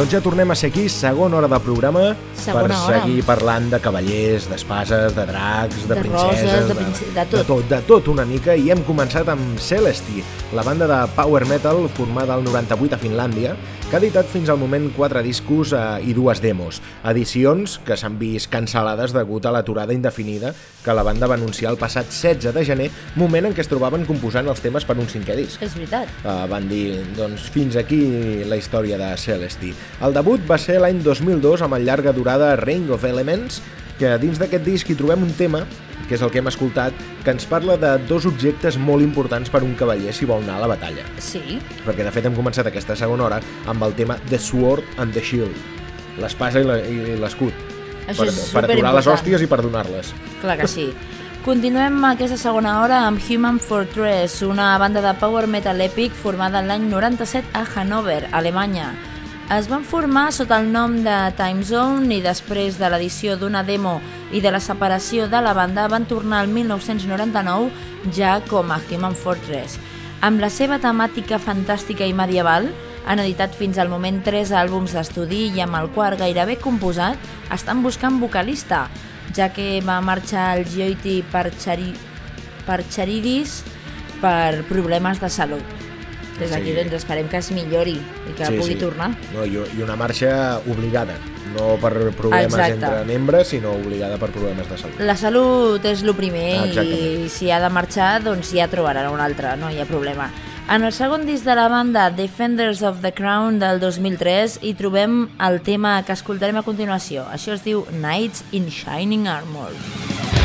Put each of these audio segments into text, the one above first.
Doncs ja tornem a ser aquí, segona hora de programa, Segona per hora. seguir parlant de cavallers, d'espases, de dracs, de, De princeses... roses, de prince- de tot. De tot, de tot una mica, i hem començat amb Celesty, la banda de power metal formada al 98 a Finlàndia, que ha editat fins al moment quatre discos eh, i dues demos, edicions que s'han vist cancel·lades degut a l'aturada indefinida que la banda va anunciar el passat 16 de gener, moment en què es trobaven composant els temes per un cinquè disc. És veritat. Uh, van dir, doncs fins aquí la història de Celesty. El debut va ser l'any 2002 amb el llarga durada Ring of Elements, que dins d'aquest disc hi trobem un tema, que és el que hem escoltat, que ens parla de dos objectes molt importants per un cavaller si vol anar a la batalla. Sí, Perquè de fet hem començat aquesta segona hora amb el tema The Sword and the Shield, l'espasa i l'escut. Això Per, és per aturar les hòsties i per donar-les. clar que sí. Continuem aquesta segona hora amb Human Fortress, una banda de power metal èpic formada l'any 97 a Hannover, Alemanya. Es van formar sota el nom de Time Zone i després de l'edició d'una demo i de la separació de la banda van tornar al 1999 ja com a Human Fortress. Amb la seva temàtica fantàstica i medieval, han editat fins al moment tres àlbums d'estudi i amb el quart gairebé composat estan buscant vocalista, ja que va marxar el Gioiti Parchari... Parcharidis per problemes de salut. Des d'aquí Sí. doncs esperem que es millori i que pugui tornar. No, i, I una marxa obligada, no per problemes Exacte. entre membres, sinó obligada per problemes de salut. La salut és el primer Exactament. i si ha de marxar doncs ja trobaran un altre, no hi ha problema. En el segon disc de la banda Defenders of the Crown del 2003 hi trobem el tema que escoltarem a continuació. Això es diu Knights in Shining Armor. Knights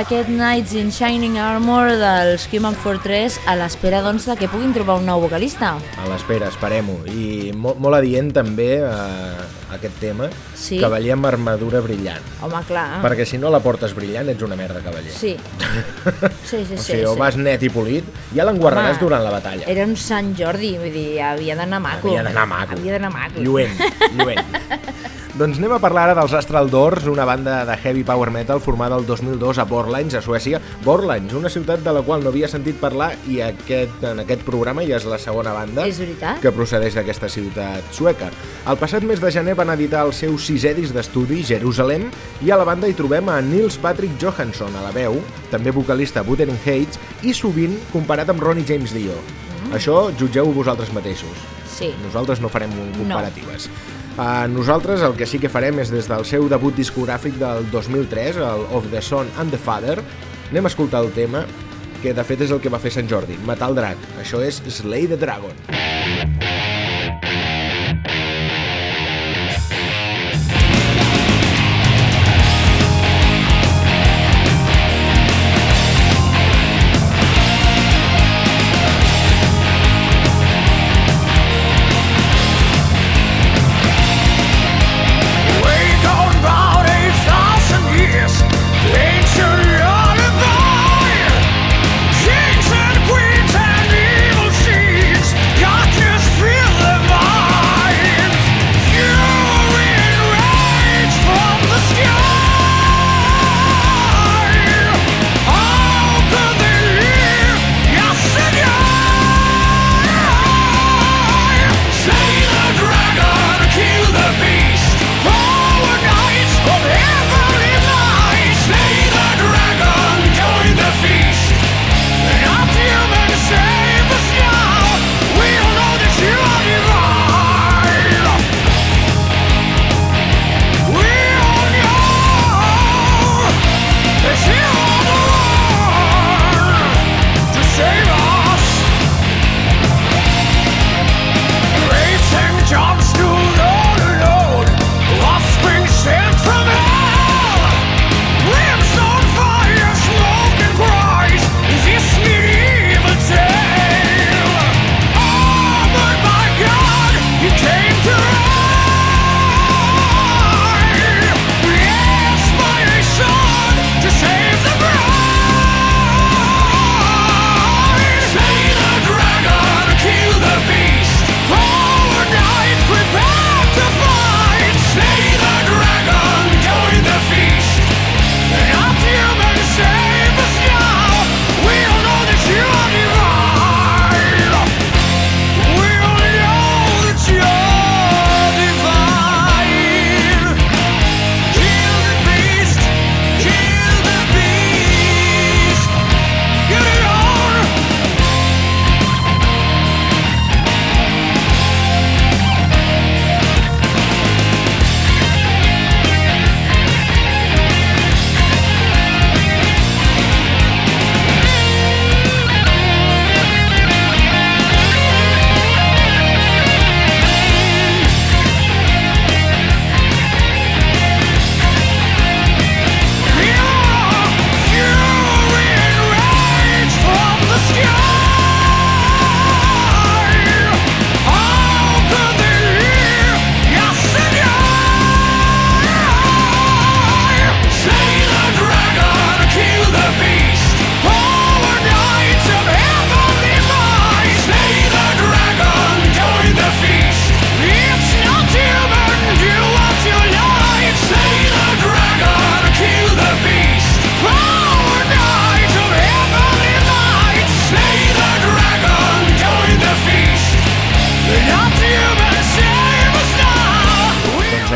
aquest Knights in Shining Armor dels Human Fortress a l'espera doncs, de que puguin trobar un nou vocalista. A l'espera, esperem-ho. I molt, molt adient també eh, aquest tema, Sí. cavaller amb armadura brillant. Home, clar. Perquè si no la portes brillant ets una merda, cavaller. Sí. Sí, sí, o sí. sigui, o sí. vas net i polit, ja l'enguarraràs durant la batalla. Era un Sant Jordi, vull dir, havia d'anar maco. Havia d'anar maco. Havia d'anar maco. Lluent, lluent. doncs anem a parlar ara dels Astral Doors, una banda de heavy power metal formada el 2002 a Borlines, a Suècia. Borlines, una ciutat de la qual no havia sentit parlar i aquest, en aquest programa ja és la segona banda És veritat? que procedeix d'aquesta ciutat sueca. El passat mes de gener van editar el seu sisè disc d'estudi, Jerusalem, i a la banda hi trobem a Nils Patrick Johansson a la veu, també vocalista a Wuthering Heights, i sovint comparat amb Ronnie James Dio. Mm. Això jutgeu vosaltres mateixos. Sí. Nosaltres no farem comparatives. Uh, nosaltres el que sí que farem és des del seu debut discogràfic del 2003, el Of the Son and the Father, anem a escoltar el tema que de fet és el que va fer Sant Jordi, Matar el Drac. Això és Slay the Dragon. Way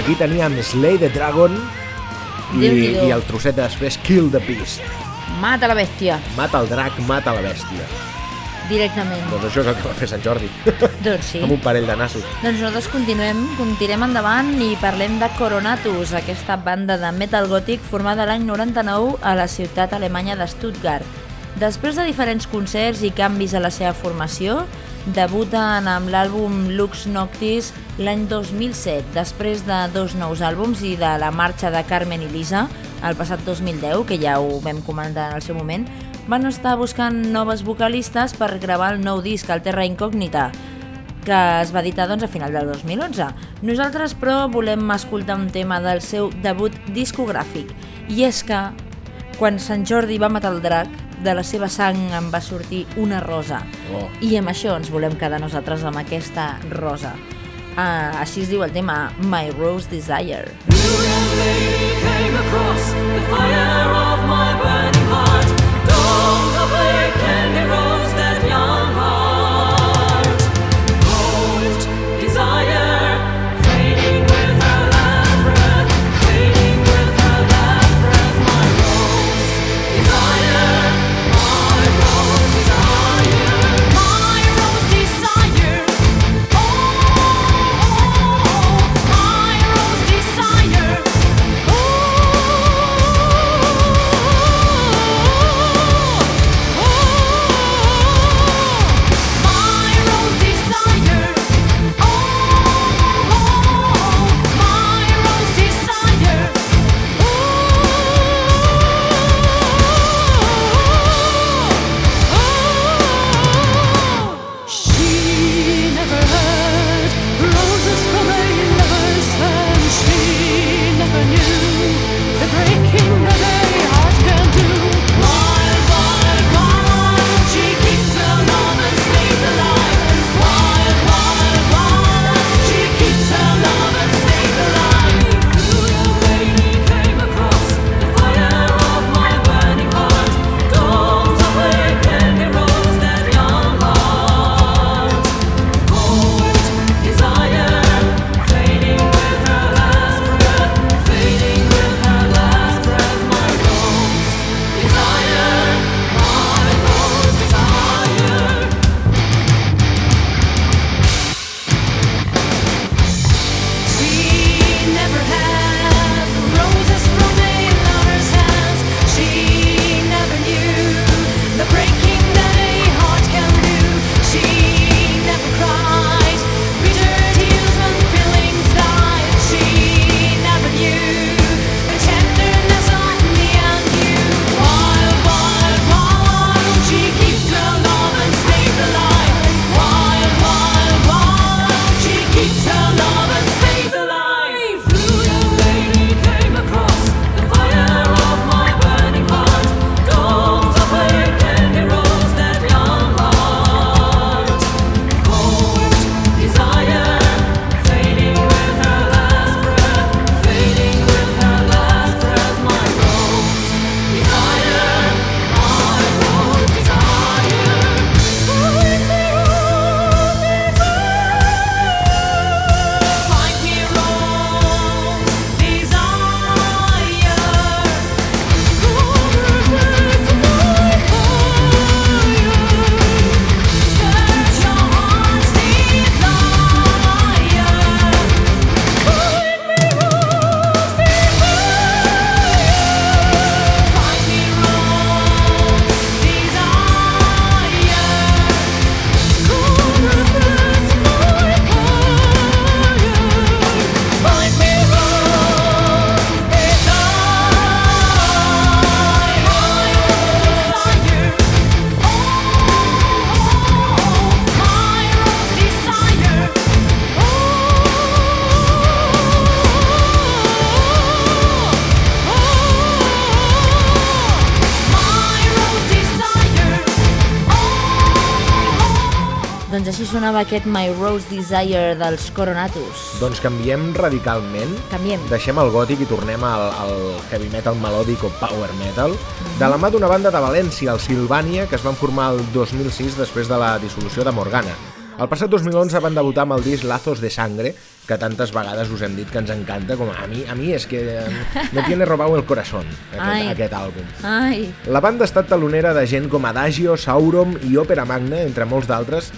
aquí teníem Slay the Dragon i, i el trosset de després Kill the Beast. Mata la bèstia, Mata el drac, mata la bèstia. directament. Doncs això és el que va fer Sant Jordi. Doncs sí. amb un parell de nassos. Doncs nosaltres continuem, continuem endavant i parlem de Coronatus, aquesta banda de metal gòtic formada l'any 99 a la ciutat alemanya de Stuttgart. Després de diferents concerts i canvis a la seva formació, debuten amb l'àlbum Lux Noctis l'any 2007, després de dos nous àlbums i de la marxa de Carmen i Lisa el passat 2010, que ja ho vam comentar en el seu moment, van estar buscant noves vocalistes per gravar el nou disc, el Terra Incògnita. que es va editar doncs, a final del 2011. Nosaltres, però, volem escoltar un tema del seu debut discogràfic, i és que, quan Sant Jordi va matar el drac, de la seva sang en va sortir una rosa. Oh. I amb això ens volem quedar nosaltres amb aquesta rosa. Uh, així es diu el tema My Rose Desire. came across the fire of my burning heart. Dogs of a candy rose that young sonava aquest My Rose Desire dels Coronatus. Doncs canviem radicalment. Canviem. Deixem el gòtic i tornem al, al heavy metal melòdic o power metal, de la mà d'una banda de València, el Silvània, que es van formar el 2006 després de la dissolució de Morgana. El passat 2011 van debutar amb el disc Lazos de Sangre, que tantes vegades us hem dit que ens encanta, com a mi, a mi és que eh, me tiene robado el corazón, aquest, Ai. aquest àlbum. Ai, La banda ha estat talonera de gent com Adagio, Sauron i Òpera Magna, entre molts d'altres,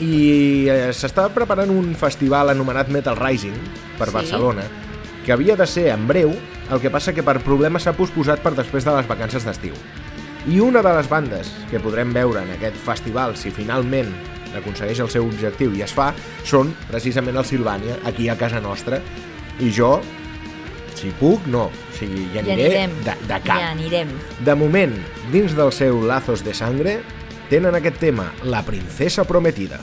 i eh, s'està preparant un festival anomenat Metal Rising per Sí. Barcelona, que havia de ser en breu, el que passa que per problemes s'ha posposat per després de les vacances d'estiu. I una de les bandes que podrem veure en aquest festival, si finalment aconsegueix el seu objectiu i es fa, són precisament el Silvània, aquí a casa nostra, i jo, si puc, no, o sigui, hi hi aniré anirem. de, de cap. Hi anirem. De moment, dins del seu Lazos de Sangre, tenen aquest tema, La princesa prometida.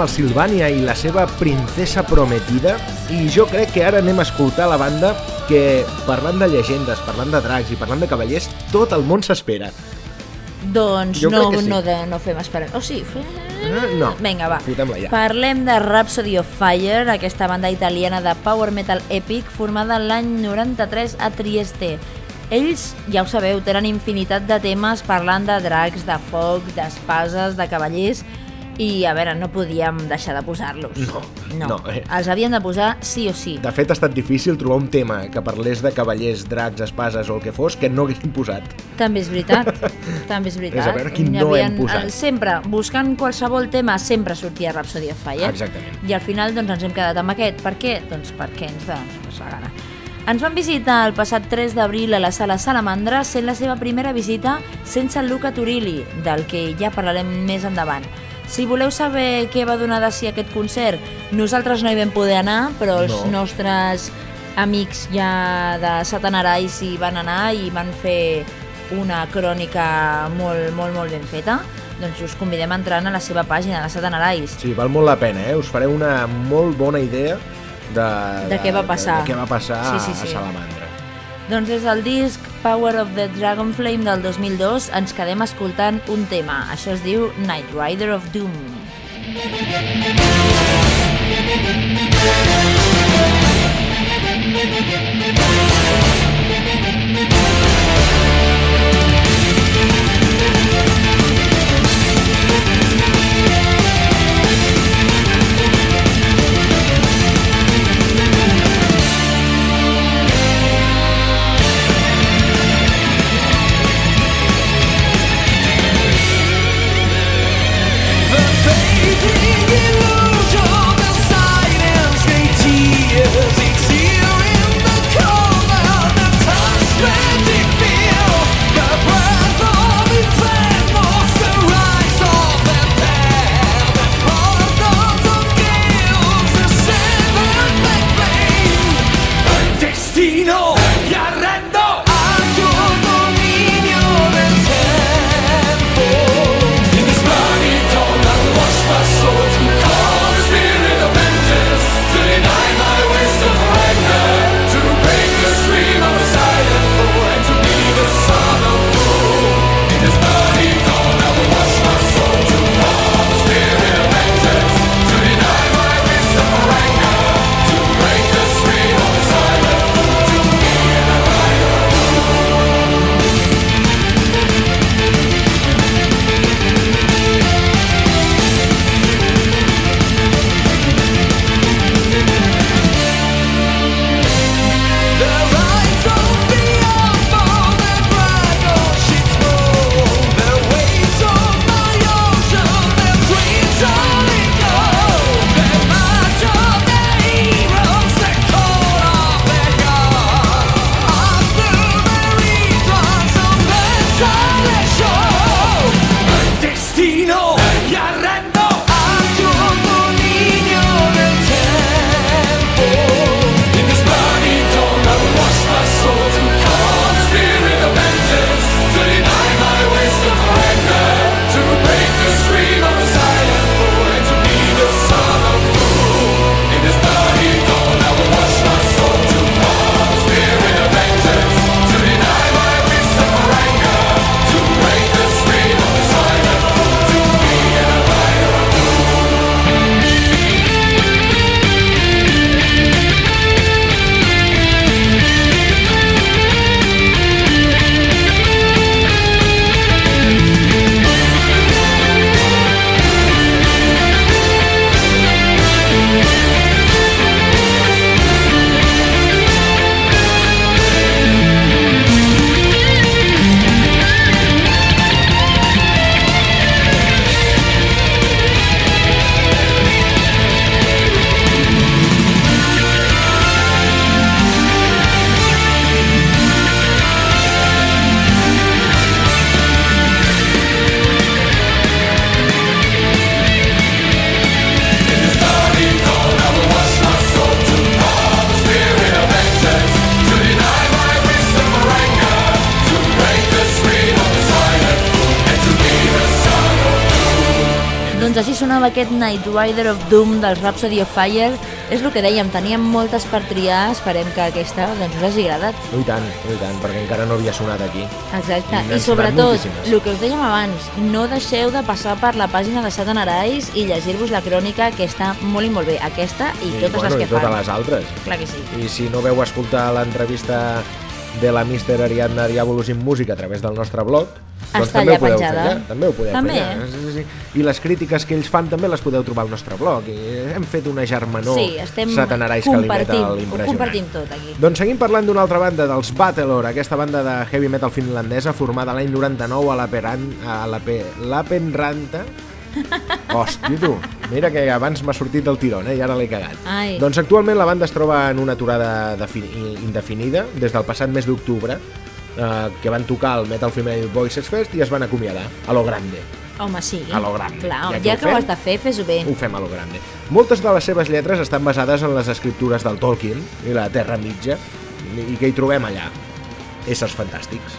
Teníem el Silvania i la seva princesa prometida i jo crec que ara anem a escoltar la banda que, parlant de llegendes, parlant de dracs i parlant de cavallers, tot el món s'espera. Doncs Jo no, sí. no, de, no fem esperar. O sí, fe... Eh, no. Vinga, va. Ja. Parlem de Rhapsody of Fire, aquesta banda italiana de power metal epic formada l'any 93 a Trieste. Ells, ja ho sabeu, tenen infinitat de temes parlant de dracs, de foc, d'espases, de cavallers i, a veure, no podíem deixar de posar-los. No, no. no, eh. Els havien de posar sí o sí. De fet, ha estat difícil trobar un tema que parlés de cavallers, dracs, espases o el que fos que no haguessin posat. També és veritat, també és veritat. És a veure quin no hem havien- posat. eh, Sempre, buscant qualsevol tema, sempre sortia Rhapsody of Fire. Exactament. I al final doncs, ens hem quedat amb aquest. Per què? Doncs perquè ens va la gana. Ens van visitar el passat 3 d'abril a la sala Salamandra, sent la seva primera visita sense el Luca Turilli, del que ja parlarem més endavant. Si voleu saber què va donar de si aquest concert, nosaltres no hi vam poder anar, però els No. nostres amics ja de Satanarais hi van anar i van fer una crònica molt, molt, molt ben feta. Doncs us convidem a entrar a la seva pàgina de Satanarais. Sí, val molt la pena, eh? Us fareu una molt bona idea de, De què va passar. De, de què va passar Sí, sí, sí. a Salamandra. Doncs des del disc Power of the Dragon Flame del 2002 ens quedem escoltant un tema. Això es diu Night Rider of Doom. The sonava aquest Night Rider of Doom dels Rhapsody of Fire. És el que dèiem, teníem moltes per triar, esperem que aquesta doncs, us hagi agradat. I tant, i tant, perquè encara no havia sonat aquí. Exacte, I i sobretot, el que us dèiem abans, no deixeu de passar per la pàgina de Satan Arais i llegir-vos la crònica, que està molt i molt bé, aquesta i, I, totes bueno, les i que totes fan. les altres. Clar que sí. I si no veu escoltar l'entrevista de la Mister Ariadna Diabolus in Música a través del nostre blog, doncs Està també ho podeu penjada. fer allà. També ho podeu També. fer allà. Sí, sí. I les crítiques que ells fan també les podeu trobar al nostre blog. I hem fet una germanor sí, estem satanarais Calimetal ho compartim tot aquí. Doncs seguim parlant d'una altra banda, dels Battlelor, aquesta banda de heavy metal finlandesa formada l'any 99 a la Peran, a la Pe, Lapenranta. Hòstia, tu, mira que abans m'ha sortit el tirón, eh, i ara l'he cagat. Ai. Doncs actualment la banda es troba en una aturada defini- indefinida des del passat mes d'octubre, eh, que van tocar al Metal Female Voices Fest i es van acomiadar a lo grande. Home, sí. A lo grande. Clar, Ja ja, que ho que ho fem, has de fer, fes-ho bé. Ho fem a lo grande. Moltes de les seves lletres estan basades en les escriptures del Tolkien i la Terra Mitja, i que hi trobem allà. Éssers fantàstics.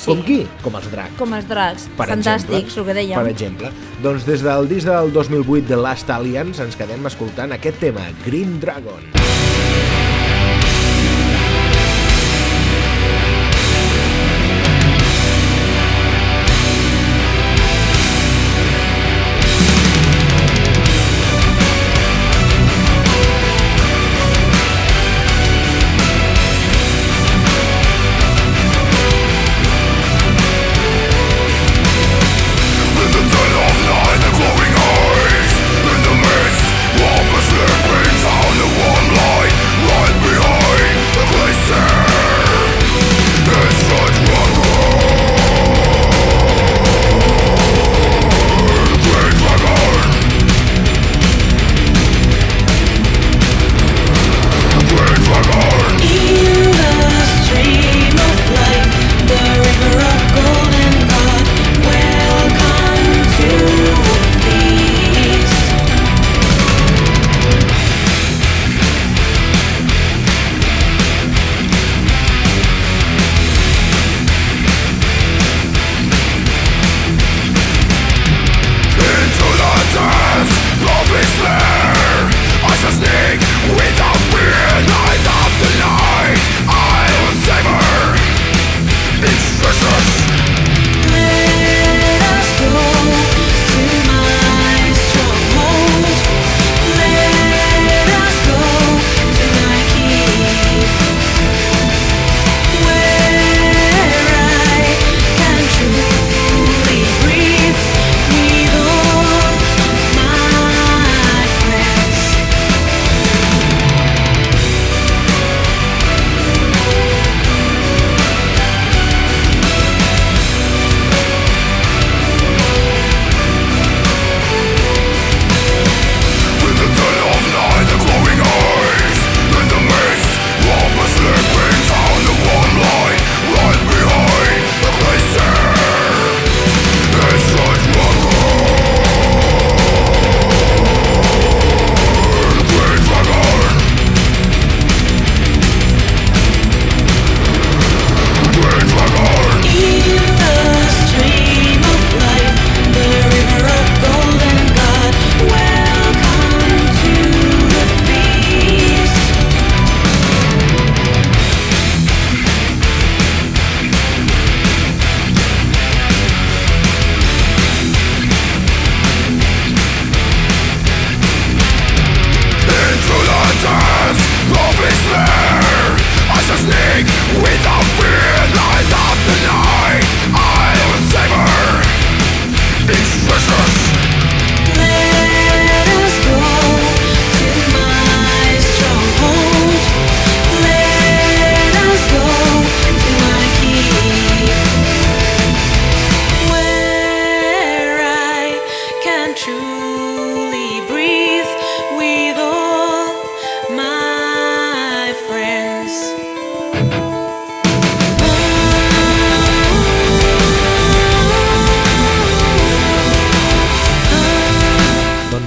Sí. Com qui? Com els dracs. Com els dracs, Per fantàstics, exemple, el que dèiem. Per exemple. Doncs des del disc del 2008 de Last Alliance ens quedem escoltant aquest tema, Green Dragon. In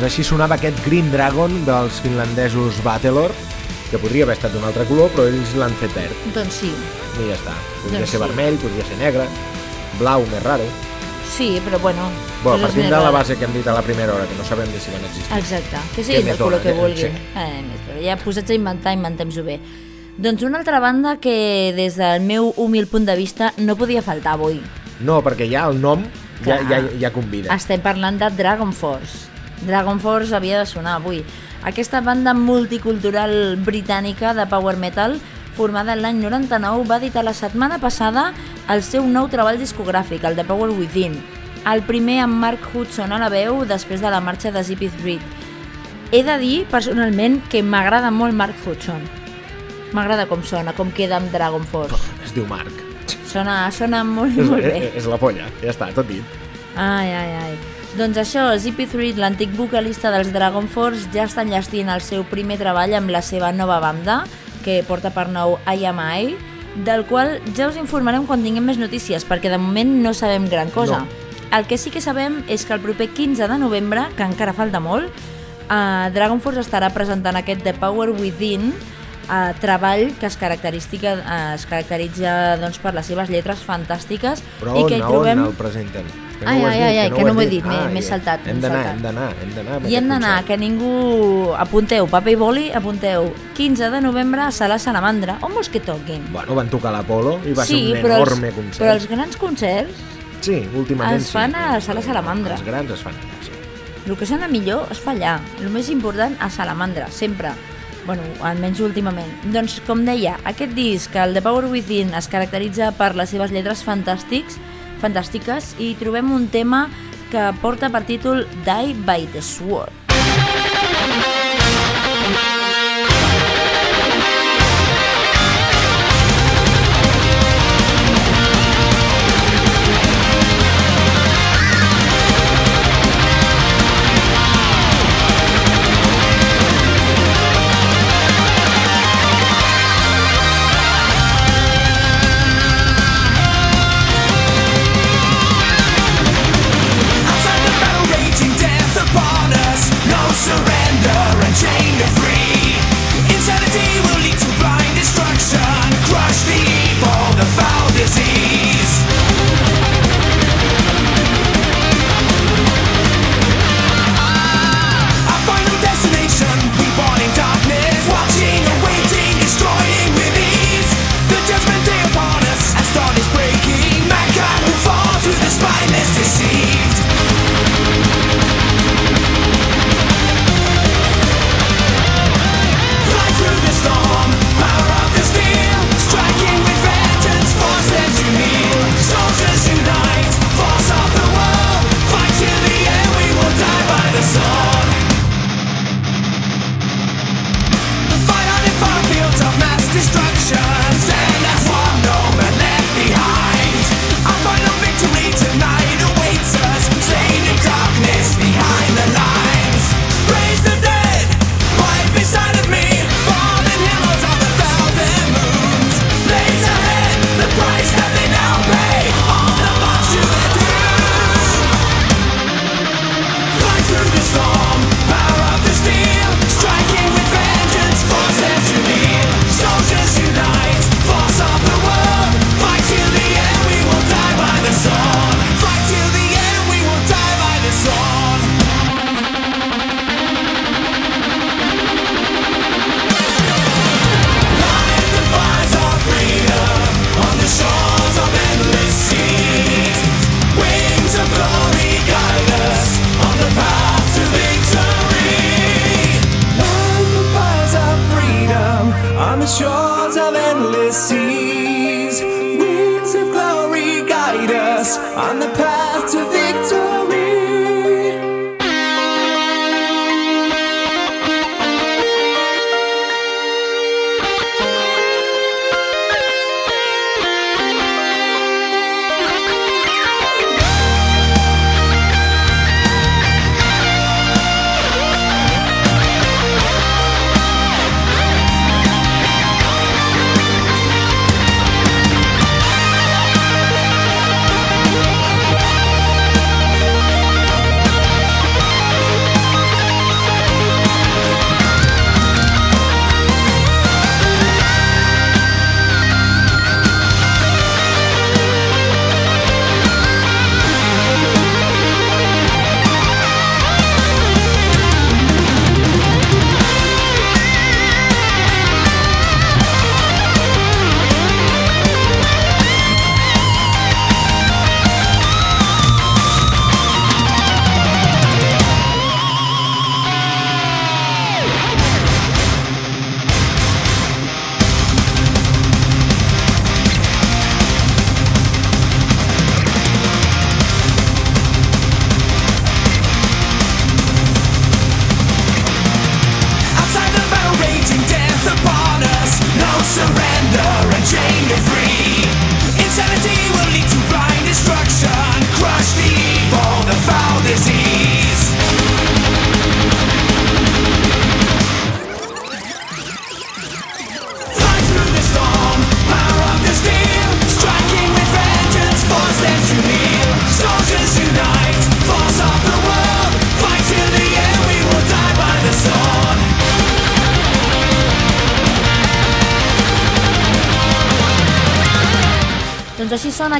Doncs així sonava aquest Green Dragon dels finlandesos Battlelor, que podria haver estat d'un altre color, però ells l'han fet verd. Doncs sí, I ja està. Podria Doncs ser sí. vermell, podria ser negre, blau més raro. Sí, però bueno... Bueno, partint de la base que hem dit a la primera hora, que no sabem ni si van existir. Exacte, que més del color que eh? vulguin. Sí. Eh, ja posats a inventar, inventem-s'ho bé. Doncs una altra banda que des del meu humil punt de vista no podia faltar avui. No, perquè ja el nom ja, ja, ja convida. Estem parlant de Dragon Force. Dragon Force havia de sonar avui. Aquesta banda multicultural britànica de power metal formada l'any 99 va editar la setmana passada el seu nou treball discogràfic, el de Power Within. El primer amb Mark Hudson a la veu després de la marxa de Zippy Reed. He de dir, personalment, que m'agrada molt Mark Hudson. M'agrada com sona, com queda amb Dragon Force. Es diu Marc. Sona, sona molt, És, molt bé. és, és la polla, ja està, tot dit. Ai, ai, ai. Doncs això, Zippy Reed, l'antic vocalista dels Dragon Force, ja està enllestint el seu primer treball amb la seva nova banda, que porta per nou I Am I, del qual ja us informarem quan tinguem més notícies, perquè de moment no sabem gran cosa. No. El que sí que sabem és que el proper 15 de novembre, que encara falta molt, eh, Dragon Force estarà presentant aquest The Power Within, eh, treball que es, característica, eh, es caracteritza doncs, per les seves lletres fantàstiques Però i on, que hi on trobem... el presenten? Que Ai, has ai, dit, ai, ai, que ho no ho he dit. Ah, m'he saltat, Hem d'anar, hem d'anar, hem d'anar. amb I hem d'anar, que ningú... Apunteu, paper i boli, apunteu. 15 de novembre a Sala Salamandra. On vols que toquin? Bueno, van tocar l'Apolo i va sí, ser un enorme els, concert. però els grans concerts, Sí, últimament es fan sí. a Sala Salamandra. Els grans es fan allà, sí. el que sona millor es fa allà. El més important a Salamandra, sempre. Bueno, almenys últimament. Doncs, com deia, aquest disc, el The Power Within, es caracteritza per les seves lletres fantàstics, fantàstiques i trobem un tema que porta per títol Die by the Sword.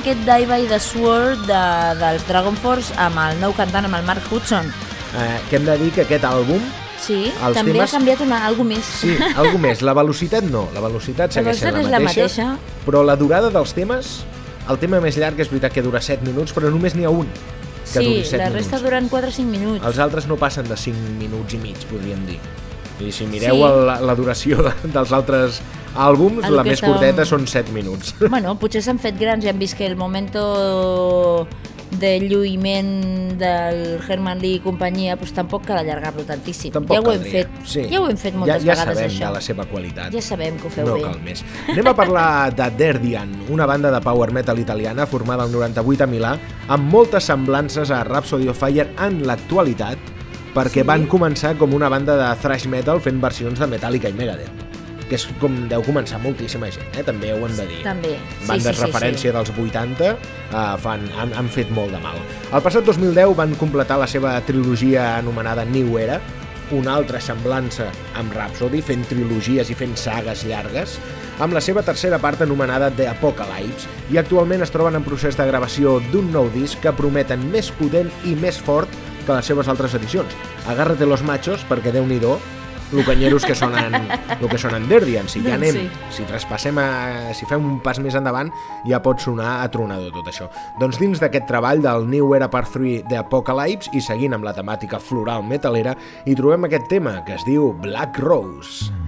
Aquest Die by the Sword de, dels Dragon Force amb el nou cantant, amb el Mark Hudson. Eh, que hem de dir que aquest àlbum, Sí, Els també temes- ha canviat una, alguna més. sí, algú més, la velocitat no, la velocitat La segueix sent velocitat la és la mateixa, mateixa. però la durada dels temes, el tema més llarg és veritat que dura 7 minuts, però només n'hi ha un que sí, duri 7 la minuts. resta duren 4 o 5 minuts. Els altres no passen de 5 minuts i mig, podríem dir. I si mireu Sí. el, la duració de, dels altres àlbums, El la que més estàvem- curteta són 7 minuts. Bueno, potser s'han fet grans i han vist que el momento de lluïment del Herman Lee i companyia pues, tampoc cal allargar-lo tantíssim. Tampoc ja ho hem caldria. fet, Sí. ja ho hem fet moltes ja, ja vegades, sabem això. de la seva qualitat. Ja sabem que ho feu no bé. cal més. Anem a parlar de Derdian, una banda de power metal italiana formada al 98 a Milà, amb moltes semblances a Rhapsody of Fire en l'actualitat, perquè Sí? van començar com una banda de thrash metal fent versions de Metallica i Megadeth que és com deu començar moltíssima gent, eh? també ho hem de dir. També, sí, Bandes sí, sí, referència dels 80 uh, fan, han, han fet molt de mal. El passat 2010 van completar la seva trilogia anomenada New Era, una altra semblança amb Rhapsody, fent trilogies i fent sagues llargues, amb la seva tercera part anomenada The Apocalypse, i actualment es troben en procés de gravació d'un nou disc que prometen més potent i més fort que les seves altres edicions. Agárrate los machos, perquè déu-n'hi-do, locanyeros que sonen, el que sonen Derdian. Si ja anem, sí. si traspassem, a, si fem un pas més endavant, ja pot sonar atronador tot això. Doncs dins d'aquest treball del New Era Part 3 de Apocalypse i seguint amb la temàtica floral metalera, hi trobem aquest tema que es diu Black Rose.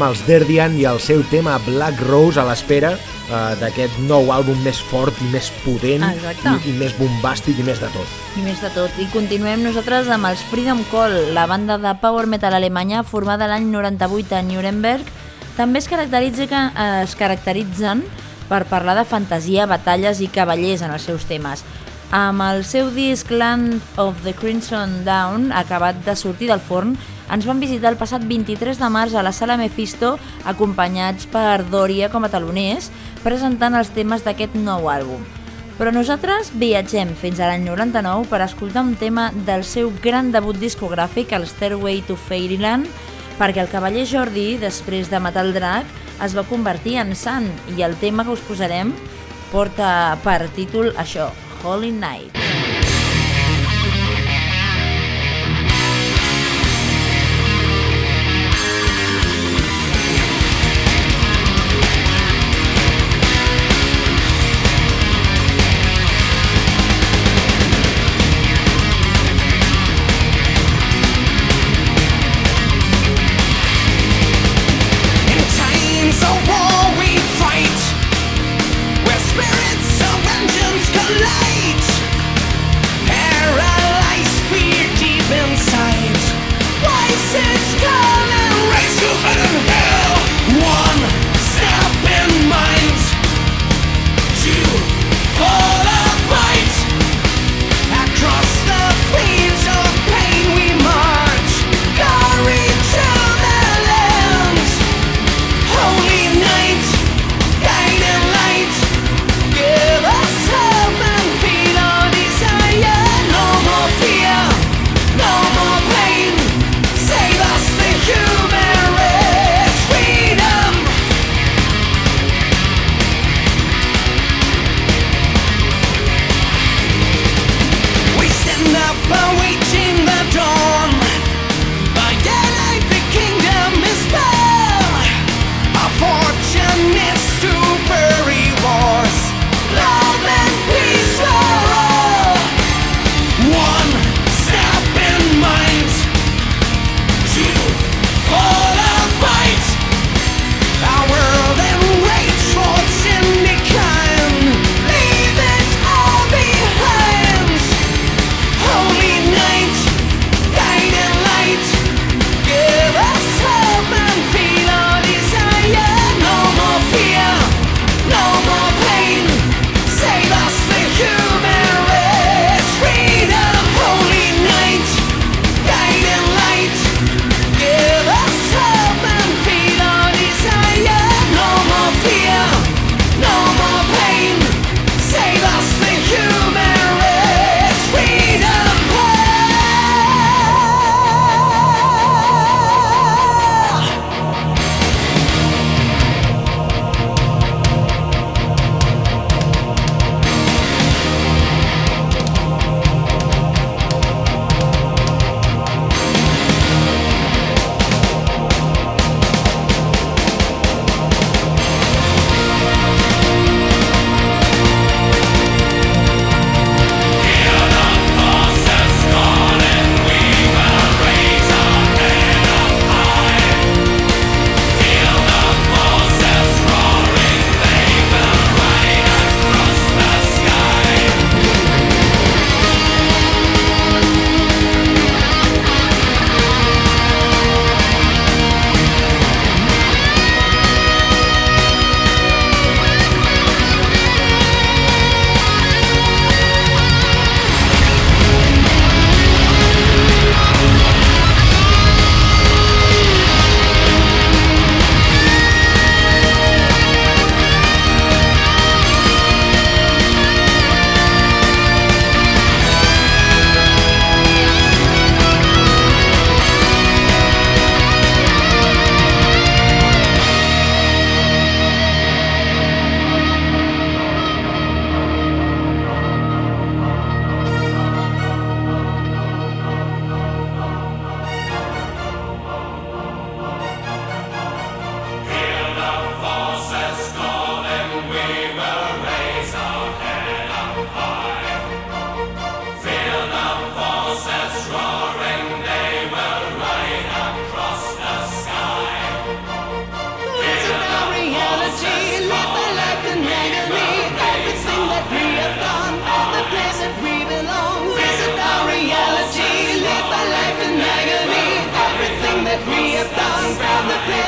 Teníem els Derdian i el seu tema Black Rose a l'espera eh, d'aquest nou àlbum més fort i més potent Exacte. i, i més bombàstic i més de tot. I més de tot. I continuem nosaltres amb els Freedom Call, la banda de power metal alemanya formada l'any 98 a Nuremberg. També es, caracteritza, eh, es caracteritzen per parlar de fantasia, batalles i cavallers en els seus temes. Amb el seu disc Land of the Crimson Dawn, acabat de sortir del forn, ens van visitar el passat 23 de març a la sala Mephisto, acompanyats per Doria com a taloners, presentant els temes d'aquest nou àlbum. Però nosaltres viatgem fins a l'any 99 per escoltar un tema del seu gran debut discogràfic, el Stairway to Fairyland, perquè el cavaller Jordi, després de matar el drac, es va convertir en sant i el tema que us posarem porta per títol això, Holy Night.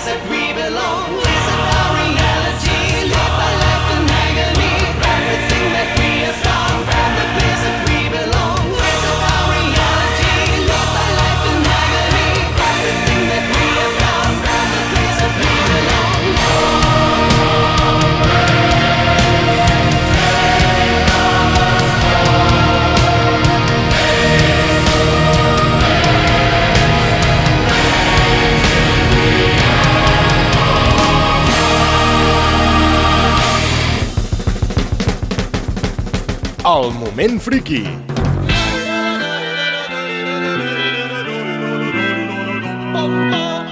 that we belong. El Moment Friki.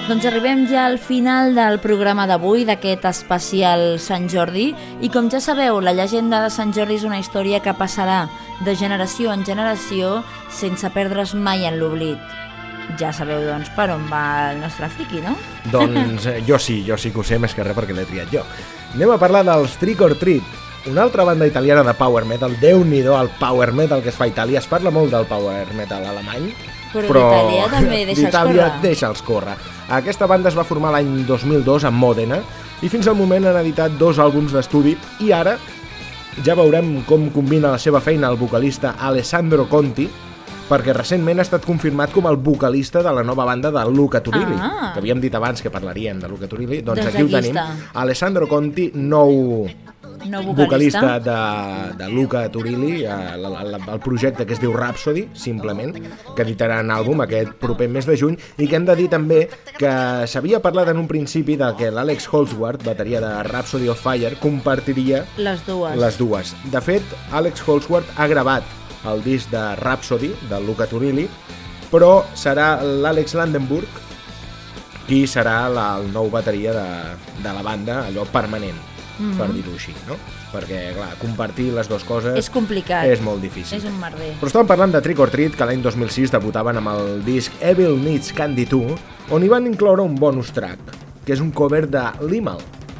Doncs arribem ja al final del programa d'avui, d'aquest especial Sant Jordi, i com ja sabeu, la llegenda de Sant Jordi és una història que passarà de generació en generació sense perdre's mai en l'oblit. Ja sabeu, doncs, per on va el nostre friki, no? Doncs eh, jo sí, jo sí que ho sé, més que res perquè l'he triat jo. Anem a parlar dels Trick or Treat, una altra banda italiana de power metal, déu nhi el power metal que es fa a Itàlia, es parla molt del power metal alemany, Però d'Itàlia també deixa'ls córrer. deixa'ls córrer. Aquesta banda es va formar l'any 2002 a Mòdena i fins al moment han editat dos àlbums d'estudi i ara ja veurem com combina la seva feina el vocalista Alessandro Conti perquè recentment ha estat confirmat com el vocalista de la nova banda de Luca Turilli, Ah. que havíem dit abans que parlaríem de Luca Turilli, doncs, Doncs aquí, ho aquí tenim. està. Alessandro Conti, nou No vocalista, vocalista. de, de Luca Turilli, eh, el, el, el projecte que es diu Rhapsody, simplement, que editaran àlbum aquest proper mes de juny, i que hem de dir també que s'havia parlat en un principi de que l'Àlex Holsworth, bateria de Rhapsody of Fire, compartiria Les dues. les dues. De fet, Alex Holsworth ha gravat el disc de Rhapsody, de Luca Turilli, però serà l'Àlex Landenburg qui serà la, el nou bateria de, de la banda, allò permanent, mm -hmm. per dir-ho així, no? Perquè, clar, compartir les dues coses És complicat. és molt difícil. És un merder. Però estàvem parlant de Trick or Treat, que l'any 2006 debutaven amb el disc Evil Needs Candy 2, on hi van incloure un bonus track, que és un cover de Limal,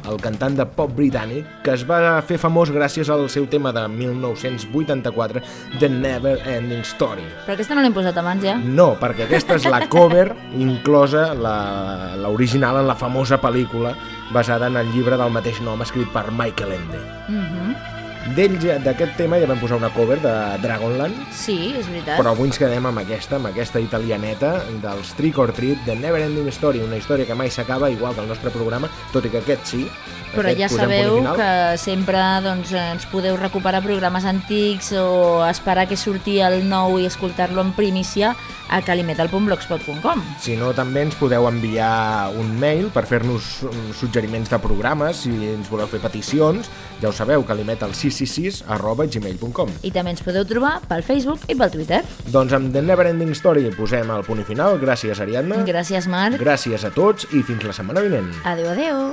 el cantant de pop britànic, que es va fer famós gràcies al seu tema de 1984, The Never Ending Story. Però aquesta no l'hem posat abans ja. No, perquè aquesta és la cover inclosa la- l'original en la famosa pel·lícula basada en el llibre del mateix nom escrit per Michael Ende. Mhm. D'ell, ja- d'aquest tema ja vam posar una cover de Dragonland, Sí, és veritat. però avui ens quedem amb aquesta, amb aquesta italianeta dels Trick or Treat, de Never Ending Story, una història que mai s'acaba, igual que el nostre programa, tot i que aquest sí. Però aquest ja sabeu que sempre doncs, ens podeu recuperar programes antics o esperar que surti el nou i escoltar-lo en primícia a calimetal.blogspot.com. Si no, també ens podeu enviar un mail per fer-nos mm, suggeriments de programes, si ens voleu fer peticions, ja ho sabeu, calimetal666 arroba gmail.com. I també ens podeu trobar pel Facebook i pel Twitter. Doncs amb The Never Ending Story posem el punt i final. Gràcies, Ariadna. Gràcies, Marc. Gràcies a tots i fins la setmana vinent. Adéu, adéu.